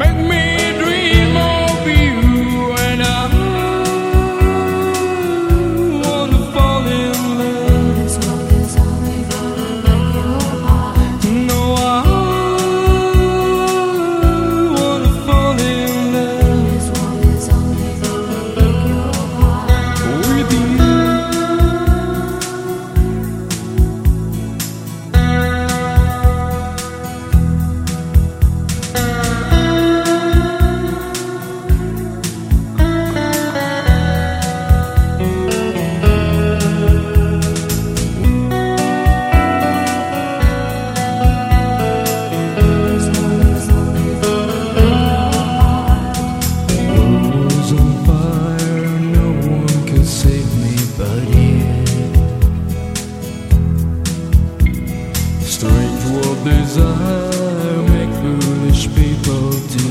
Make me what desire make foolish people do.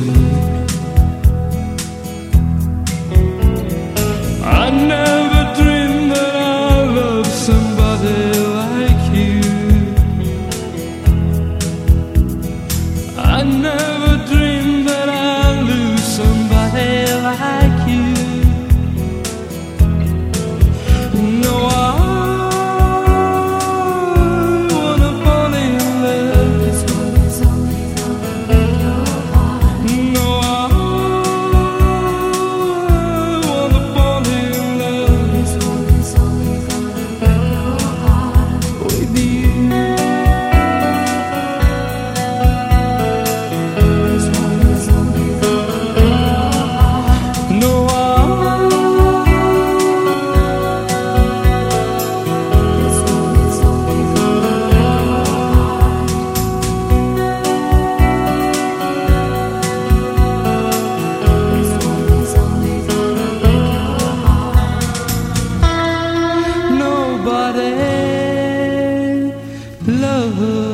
I never dreamed that I love somebody like you. I never. love.